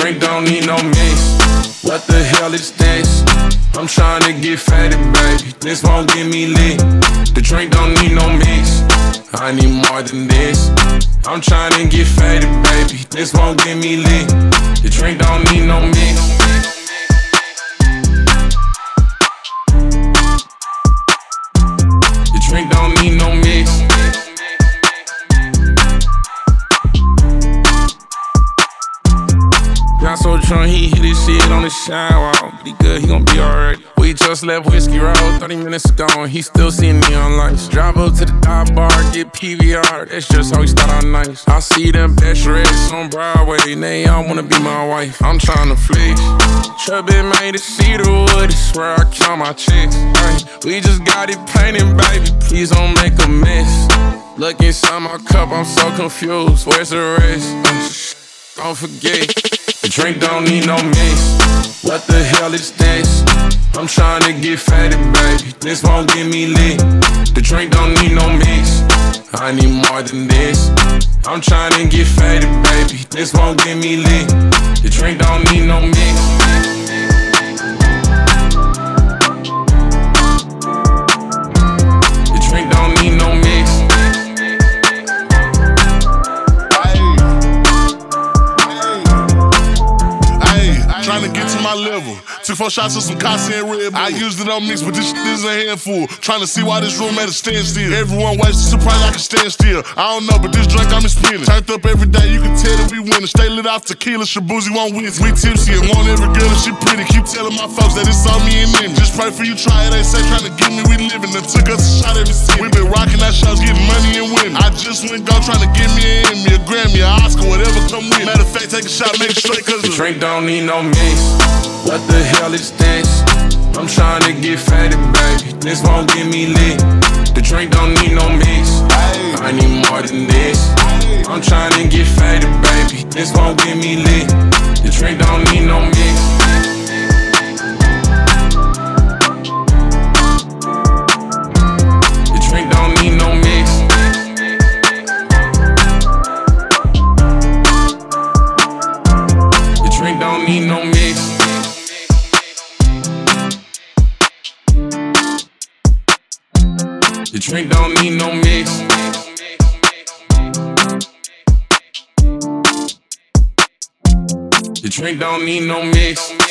drink don't need no mix. What the hell is this? I'm trying to get fatty, baby. This won't get me lit. The drink don't need no mix. I need more than this. I'm trying to get fatty, baby. This won't get me lit. The drink don't need no mix. He hit his shit on the shower. But he good, he gon' be alright. We just left Whiskey Row 30 minutes ago, and he still seeing neon lights. Drive up to the dive bar, get PVR. That's just how we start our nights. I see them bachelorettes on Broadway, and they all wanna be my wife. I'm tryna flex. Chubby made it see the wood, it's where I count my checks. We just got it painted, baby. Please don't make a mess. Look inside my cup, I'm so confused. Where's the rest? Don't forget, the drink don't need no mix. What the hell is this? I'm trying to get fatty, baby. This won't get me lit. The drink don't need no mix. I need more than this. I'm trying to get fatty, baby. This won't get me lit. The drink don't need no mix. Trying to get to my level. Took four shots of some Casa and Red Bull. I used it on mix, but this shit is a handful. Trying to see why this room at a standstill. Everyone wasted, surprised I can stand still. I don't know, but this drink me spinning. Turned up every day, you can tell that we winning. Stay lit off tequila, Shabuzi won't win. We tipsy and want every girl and she pretty. Keep telling my folks that it's on me and them. Just pray for you, try it. They say trying to get me, we living. Then took us a shot every city. We been rocking our shows, getting money and winning. I just went go trying to get me an Emmy, a Grammy, an Oscar, whatever come with. Matter of fact, take a shot, make it straight, cause The drink don't need no mix. What the hell is this? I'm trying to get fatty, baby. This won't get me lit. The drink don't need no mix. I need more than this. I'm trying to get fatty, baby. This won't get me lit. The drink don't need no mix. The drink don't need no mix. The drink don't need no The drink don't need no mix. The drink don't need no mix.